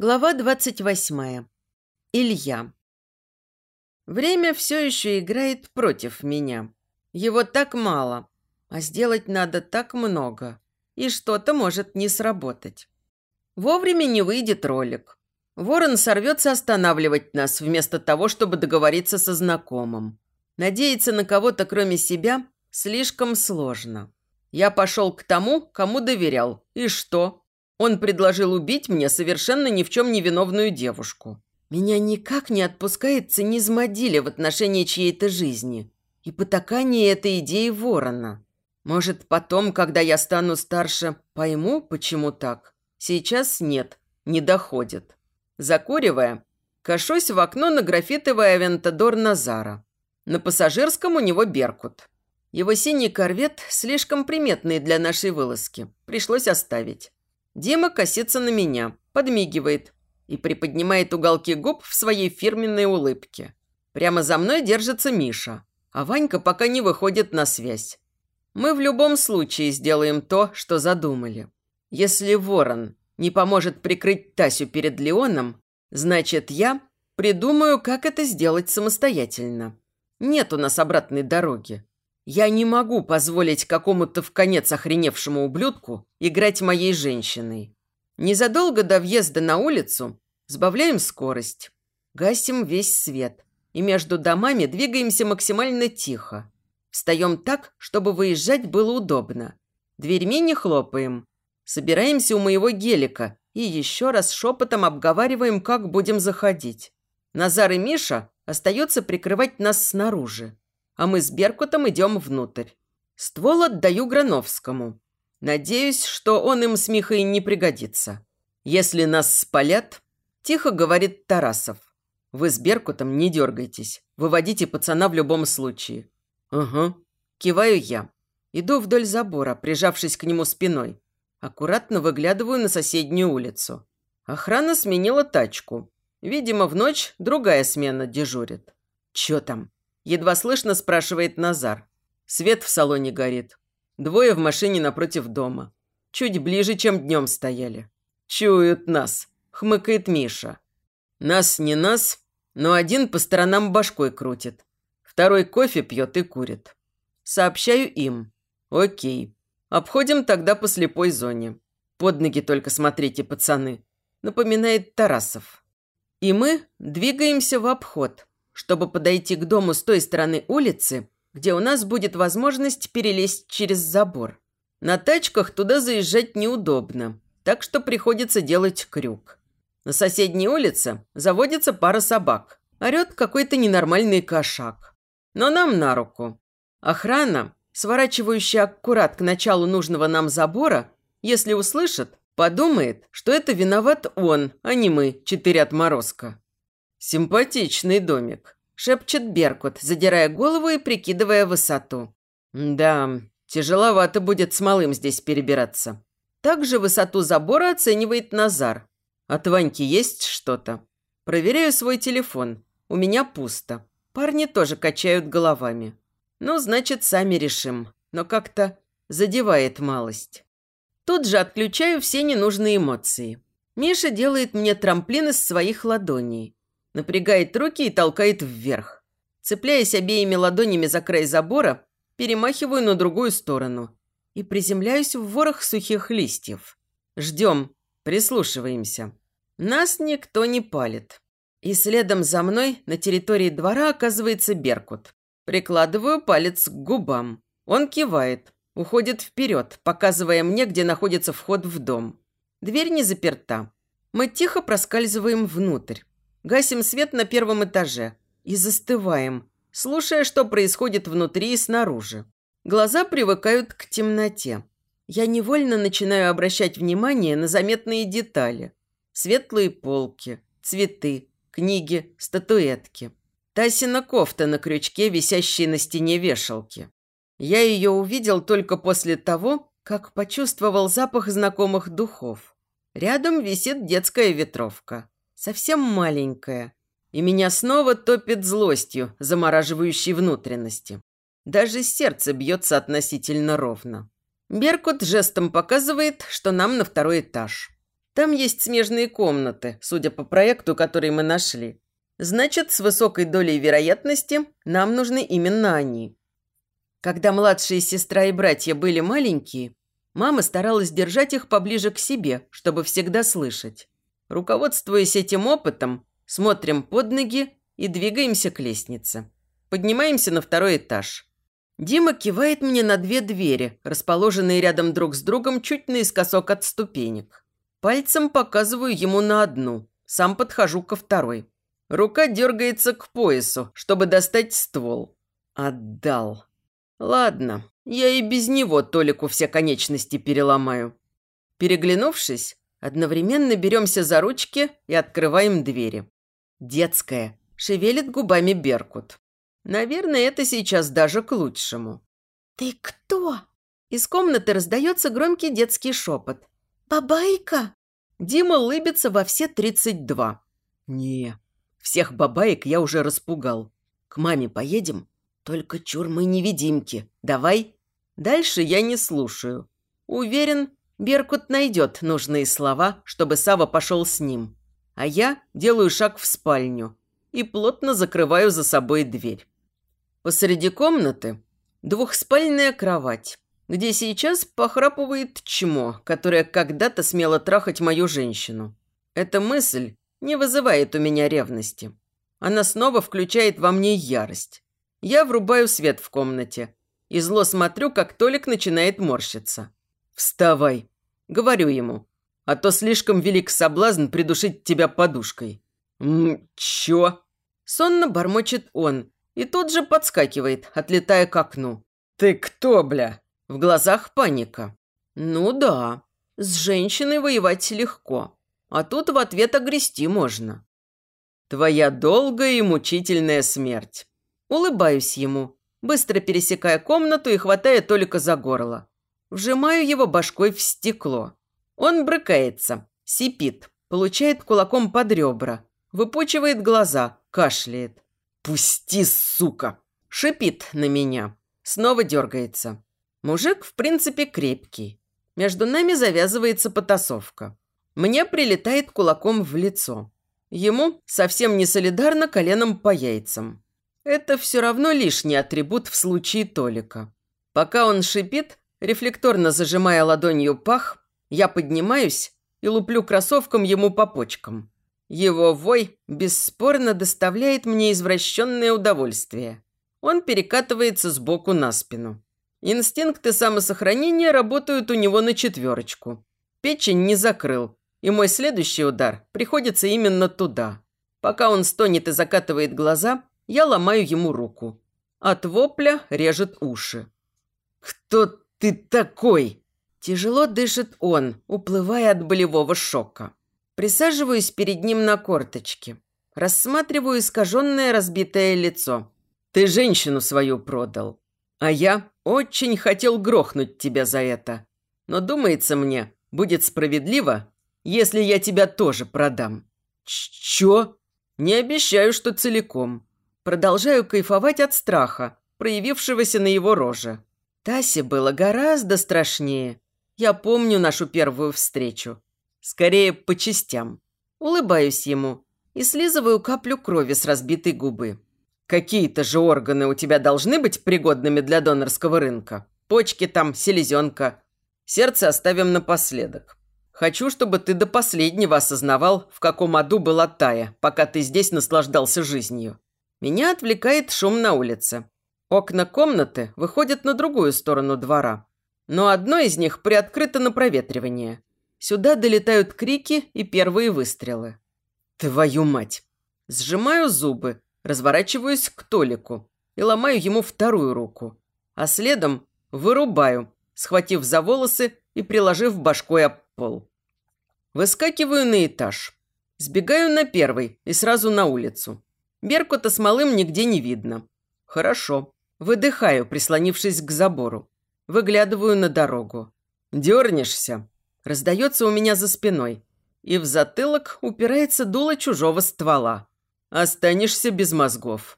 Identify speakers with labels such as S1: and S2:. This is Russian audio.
S1: Глава 28. Илья. Время все еще играет против меня. Его так мало, а сделать надо так много. И что-то может не сработать. Вовремя не выйдет ролик. Ворон сорвется останавливать нас, вместо того, чтобы договориться со знакомым. Надеяться на кого-то, кроме себя, слишком сложно. Я пошел к тому, кому доверял. И что? Он предложил убить мне совершенно ни в чем не виновную девушку. Меня никак не отпускает цинизм Адиля в отношении чьей-то жизни и потакание этой идеи ворона. Может, потом, когда я стану старше, пойму, почему так? Сейчас нет, не доходит. Закуривая, кашусь в окно на графитовый авентадор Назара. На пассажирском у него Беркут. Его синий корвет слишком приметный для нашей вылазки. Пришлось оставить. Дима косится на меня, подмигивает и приподнимает уголки губ в своей фирменной улыбке. Прямо за мной держится Миша, а Ванька пока не выходит на связь. Мы в любом случае сделаем то, что задумали. Если Ворон не поможет прикрыть Тасю перед Леоном, значит, я придумаю, как это сделать самостоятельно. Нет у нас обратной дороги. Я не могу позволить какому-то в конец охреневшему ублюдку играть моей женщиной. Незадолго до въезда на улицу сбавляем скорость, гасим весь свет и между домами двигаемся максимально тихо. Встаем так, чтобы выезжать было удобно. Дверьми не хлопаем. Собираемся у моего гелика и еще раз шепотом обговариваем, как будем заходить. Назар и Миша остаются прикрывать нас снаружи а мы с Беркутом идем внутрь. Ствол отдаю Грановскому. Надеюсь, что он им с Михой не пригодится. Если нас спалят, тихо говорит Тарасов. Вы с Беркутом не дергайтесь. Выводите пацана в любом случае. Угу. Киваю я. Иду вдоль забора, прижавшись к нему спиной. Аккуратно выглядываю на соседнюю улицу. Охрана сменила тачку. Видимо, в ночь другая смена дежурит. Чё там? Едва слышно спрашивает Назар. Свет в салоне горит. Двое в машине напротив дома. Чуть ближе, чем днем стояли. «Чуют нас», – хмыкает Миша. «Нас не нас, но один по сторонам башкой крутит. Второй кофе пьет и курит. Сообщаю им. Окей. Обходим тогда по слепой зоне. Под ноги только смотрите, пацаны», – напоминает Тарасов. И мы двигаемся в обход, чтобы подойти к дому с той стороны улицы, где у нас будет возможность перелезть через забор. На тачках туда заезжать неудобно, так что приходится делать крюк. На соседней улице заводится пара собак. Орет какой-то ненормальный кошак. Но нам на руку. Охрана, сворачивающая аккурат к началу нужного нам забора, если услышит, подумает, что это виноват он, а не мы, четыре отморозка. «Симпатичный домик», – шепчет Беркут, задирая голову и прикидывая высоту. «Да, тяжеловато будет с малым здесь перебираться». Также высоту забора оценивает Назар. От Ваньки есть что-то? Проверяю свой телефон. У меня пусто. Парни тоже качают головами. Ну, значит, сами решим. Но как-то задевает малость. Тут же отключаю все ненужные эмоции. Миша делает мне трамплин из своих ладоней напрягает руки и толкает вверх. Цепляясь обеими ладонями за край забора, перемахиваю на другую сторону и приземляюсь в ворох сухих листьев. Ждем, прислушиваемся. Нас никто не палит. И следом за мной на территории двора оказывается Беркут. Прикладываю палец к губам. Он кивает, уходит вперед, показывая мне, где находится вход в дом. Дверь не заперта. Мы тихо проскальзываем внутрь. Гасим свет на первом этаже и застываем, слушая, что происходит внутри и снаружи. Глаза привыкают к темноте. Я невольно начинаю обращать внимание на заметные детали. Светлые полки, цветы, книги, статуэтки. Тасина кофта на крючке, висящей на стене вешалки. Я ее увидел только после того, как почувствовал запах знакомых духов. Рядом висит детская ветровка совсем маленькая, и меня снова топит злостью, замораживающей внутренности. Даже сердце бьется относительно ровно. Беркут жестом показывает, что нам на второй этаж. Там есть смежные комнаты, судя по проекту, который мы нашли. Значит, с высокой долей вероятности нам нужны именно они. Когда младшая сестра и братья были маленькие, мама старалась держать их поближе к себе, чтобы всегда слышать. Руководствуясь этим опытом, смотрим под ноги и двигаемся к лестнице. Поднимаемся на второй этаж. Дима кивает мне на две двери, расположенные рядом друг с другом чуть наискосок от ступенек. Пальцем показываю ему на одну, сам подхожу ко второй. Рука дергается к поясу, чтобы достать ствол. Отдал. Ладно, я и без него Толику все конечности переломаю. Переглянувшись, одновременно беремся за ручки и открываем двери. Детская. Шевелит губами Беркут. Наверное, это сейчас даже к лучшему.
S2: «Ты кто?»
S1: Из комнаты раздается громкий детский шепот.
S2: «Бабайка?»
S1: Дима улыбится во все тридцать два. «Не, всех бабаек я уже распугал. К маме поедем?» «Только чур мы невидимки. Давай?» Дальше я не слушаю. Уверен, Беркут найдет нужные слова, чтобы Сава пошел с ним. А я делаю шаг в спальню и плотно закрываю за собой дверь. Посреди комнаты двухспальная кровать, где сейчас похрапывает чмо, которое когда-то смело трахать мою женщину. Эта мысль не вызывает у меня ревности. Она снова включает во мне ярость. Я врубаю свет в комнате и зло смотрю, как Толик начинает морщиться. «Вставай!» – говорю ему. «А то слишком велик соблазн придушить тебя подушкой». «М, чё?» Сонно бормочет он и тут же подскакивает, отлетая к окну. «Ты кто, бля?» В глазах паника. «Ну да, с женщиной воевать легко, а тут в ответ огрести можно». «Твоя долгая и мучительная смерть». Улыбаюсь ему, быстро пересекая комнату и хватая Толика за горло. Вжимаю его башкой в стекло. Он брыкается, сипит, получает кулаком под ребра, выпучивает глаза, кашляет. «Пусти, сука!» Шипит на меня. Снова дергается. Мужик, в принципе, крепкий. Между нами завязывается потасовка. Мне прилетает кулаком в лицо. Ему совсем не солидарно коленом по яйцам. Это все равно лишний атрибут в случае Толика. Пока он шипит, рефлекторно зажимая ладонью пах, я поднимаюсь и луплю кроссовком ему по почкам. Его вой бесспорно доставляет мне извращенное удовольствие. Он перекатывается сбоку на спину. Инстинкты самосохранения работают у него на четверочку. Печень не закрыл, и мой следующий удар приходится именно туда. Пока он стонет и закатывает глаза, я ломаю ему руку. От вопля режет уши. «Кто ты такой?» Тяжело дышит он, уплывая от болевого шока. Присаживаюсь перед ним на корточки. Рассматриваю искаженное разбитое лицо. Ты женщину свою продал. А я очень хотел грохнуть тебя за это. Но думается мне, будет справедливо, если я тебя тоже продам. Чё? Не обещаю, что целиком. Продолжаю кайфовать от страха, проявившегося на его роже. Тасе было гораздо страшнее. Я помню нашу первую встречу. Скорее, по частям. Улыбаюсь ему и слизываю каплю крови с разбитой губы. Какие-то же органы у тебя должны быть пригодными для донорского рынка. Почки там, селезенка. Сердце оставим напоследок. Хочу, чтобы ты до последнего осознавал, в каком аду была Тая, пока ты здесь наслаждался жизнью. Меня отвлекает шум на улице. Окна комнаты выходят на другую сторону двора. Но одно из них приоткрыто на проветривание. Сюда долетают крики и первые выстрелы. Твою мать! Сжимаю зубы, разворачиваюсь к Толику и ломаю ему вторую руку. А следом вырубаю, схватив за волосы и приложив башкой об пол. Выскакиваю на этаж. Сбегаю на первый и сразу на улицу. Беркута с малым нигде не видно. Хорошо. Выдыхаю, прислонившись к забору. Выглядываю на дорогу. Дернешься, раздается у меня за спиной, и в затылок упирается дуло чужого ствола. Останешься без мозгов.